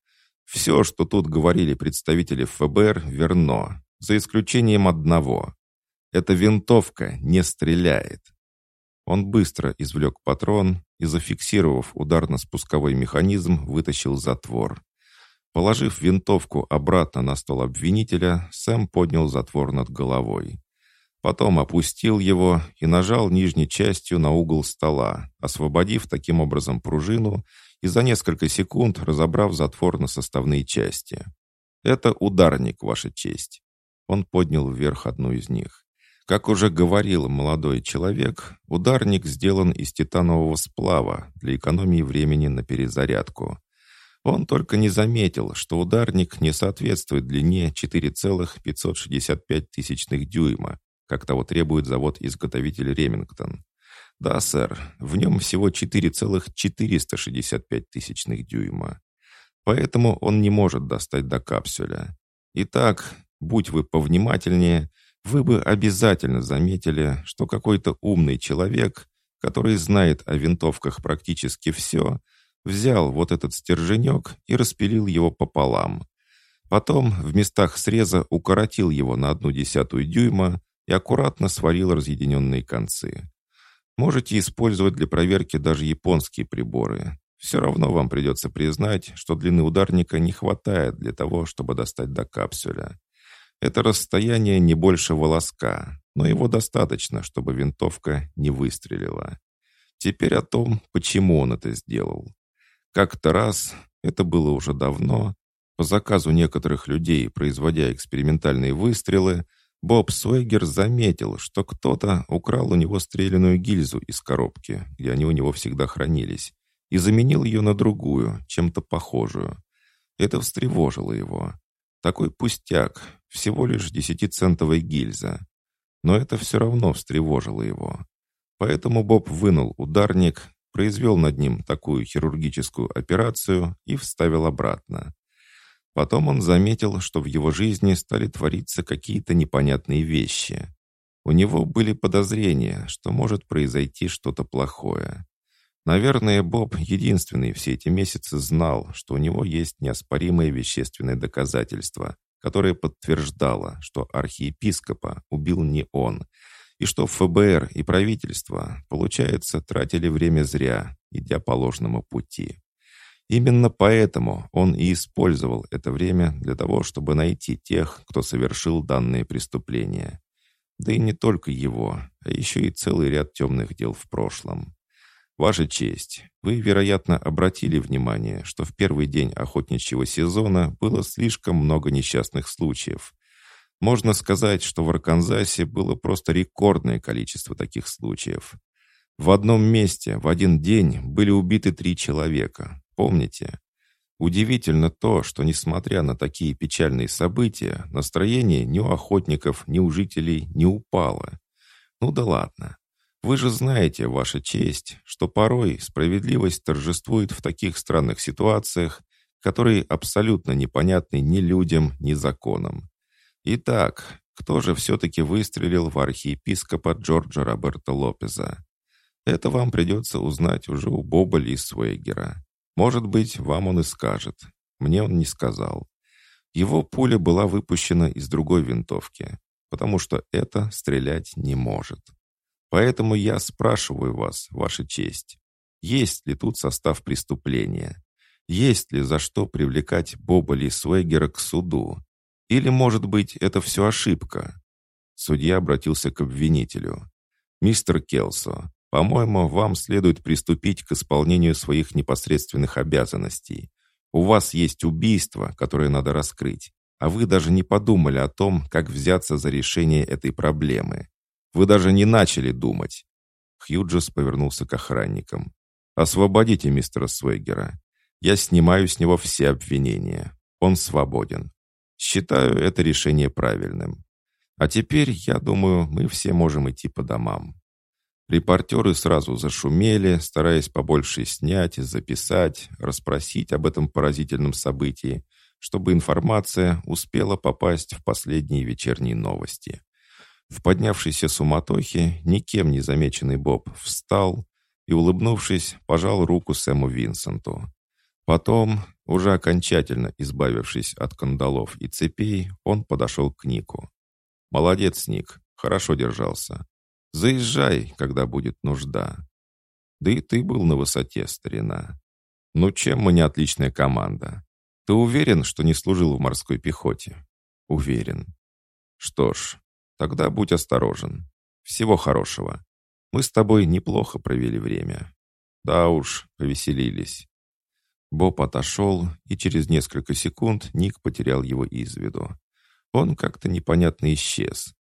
Все, что тут говорили представители ФБР, верно, за исключением одного. Эта винтовка не стреляет. Он быстро извлек патрон и, зафиксировав ударно-спусковой механизм, вытащил затвор. Положив винтовку обратно на стол обвинителя, Сэм поднял затвор над головой. Потом опустил его и нажал нижней частью на угол стола, освободив таким образом пружину и за несколько секунд разобрав затвор на составные части. «Это ударник, Ваша честь». Он поднял вверх одну из них. Как уже говорил молодой человек, ударник сделан из титанового сплава для экономии времени на перезарядку. Он только не заметил, что ударник не соответствует длине 4,565 дюйма, как того требует завод-изготовитель Ремингтон. Да, сэр, в нем всего 4,465 тысячных дюйма. Поэтому он не может достать до капсуля. Итак, будь вы повнимательнее, вы бы обязательно заметили, что какой-то умный человек, который знает о винтовках практически все, взял вот этот стерженек и распилил его пополам. Потом в местах среза укоротил его на одну десятую дюйма, и аккуратно сварил разъединенные концы. Можете использовать для проверки даже японские приборы. Все равно вам придется признать, что длины ударника не хватает для того, чтобы достать до капсуля. Это расстояние не больше волоска, но его достаточно, чтобы винтовка не выстрелила. Теперь о том, почему он это сделал. Как-то раз, это было уже давно, по заказу некоторых людей, производя экспериментальные выстрелы, Боб Суэгер заметил, что кто-то украл у него стреляную гильзу из коробки, где они у него всегда хранились, и заменил ее на другую, чем-то похожую. Это встревожило его. Такой пустяк, всего лишь десятицентовая гильза. Но это все равно встревожило его. Поэтому Боб вынул ударник, произвел над ним такую хирургическую операцию и вставил обратно. Потом он заметил, что в его жизни стали твориться какие-то непонятные вещи. У него были подозрения, что может произойти что-то плохое. Наверное, Боб единственный все эти месяцы знал, что у него есть неоспоримое вещественное доказательство, которое подтверждало, что архиепископа убил не он, и что ФБР и правительство, получается, тратили время зря, идя по ложному пути. Именно поэтому он и использовал это время для того, чтобы найти тех, кто совершил данные преступления. Да и не только его, а еще и целый ряд темных дел в прошлом. Ваша честь, вы, вероятно, обратили внимание, что в первый день охотничьего сезона было слишком много несчастных случаев. Можно сказать, что в Арканзасе было просто рекордное количество таких случаев. В одном месте в один день были убиты три человека, Помните? Удивительно то, что, несмотря на такие печальные события, настроение ни у охотников, ни у жителей не упало. Ну да ладно. Вы же знаете, ваша честь, что порой справедливость торжествует в таких странных ситуациях, которые абсолютно непонятны ни людям, ни законам. Итак, кто же все-таки выстрелил в архиепископа Джорджа Роберта Лопеза? Это вам придется узнать уже у Боба Лисвейгера. Может быть, вам он и скажет. Мне он не сказал. Его пуля была выпущена из другой винтовки, потому что это стрелять не может. Поэтому я спрашиваю вас, ваша честь, есть ли тут состав преступления? Есть ли за что привлекать Боба Лисвегера к суду? Или, может быть, это все ошибка? Судья обратился к обвинителю. «Мистер Келсо, по-моему, вам следует приступить к исполнению своих непосредственных обязанностей. У вас есть убийство, которое надо раскрыть, а вы даже не подумали о том, как взяться за решение этой проблемы. Вы даже не начали думать. Хьюджес повернулся к охранникам. «Освободите мистера Свегера. Я снимаю с него все обвинения. Он свободен. Считаю это решение правильным. А теперь, я думаю, мы все можем идти по домам». Репортеры сразу зашумели, стараясь побольше снять, записать, расспросить об этом поразительном событии, чтобы информация успела попасть в последние вечерние новости. В поднявшейся суматохе никем не замеченный Боб встал и, улыбнувшись, пожал руку Сэму Винсенту. Потом, уже окончательно избавившись от кандалов и цепей, он подошел к Нику. «Молодец, Ник, хорошо держался. Заезжай, когда будет нужда. Да и ты был на высоте, старина. Ну чем мы не отличная команда? Ты уверен, что не служил в морской пехоте? Уверен. Что ж, тогда будь осторожен. Всего хорошего. Мы с тобой неплохо провели время. Да уж, повеселились. Боб отошел, и через несколько секунд Ник потерял его из виду. Он как-то непонятно исчез.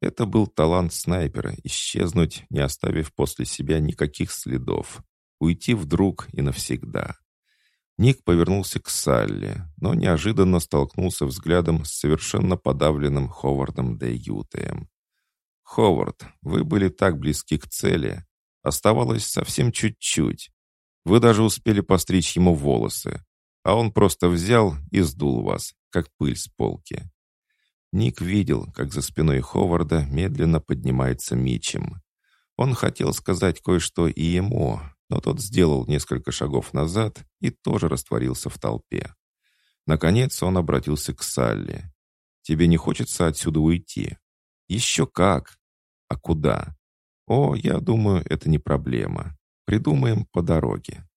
Это был талант снайпера — исчезнуть, не оставив после себя никаких следов. Уйти вдруг и навсегда. Ник повернулся к Салли, но неожиданно столкнулся взглядом с совершенно подавленным Ховардом Д. Ютеем. «Ховард, вы были так близки к цели. Оставалось совсем чуть-чуть. Вы даже успели постричь ему волосы, а он просто взял и сдул вас, как пыль с полки. Ник видел, как за спиной Ховарда медленно поднимается Мичем. Он хотел сказать кое-что и ему, но тот сделал несколько шагов назад и тоже растворился в толпе. Наконец он обратился к Салли. «Тебе не хочется отсюда уйти?» «Еще как!» «А куда?» «О, я думаю, это не проблема. Придумаем по дороге».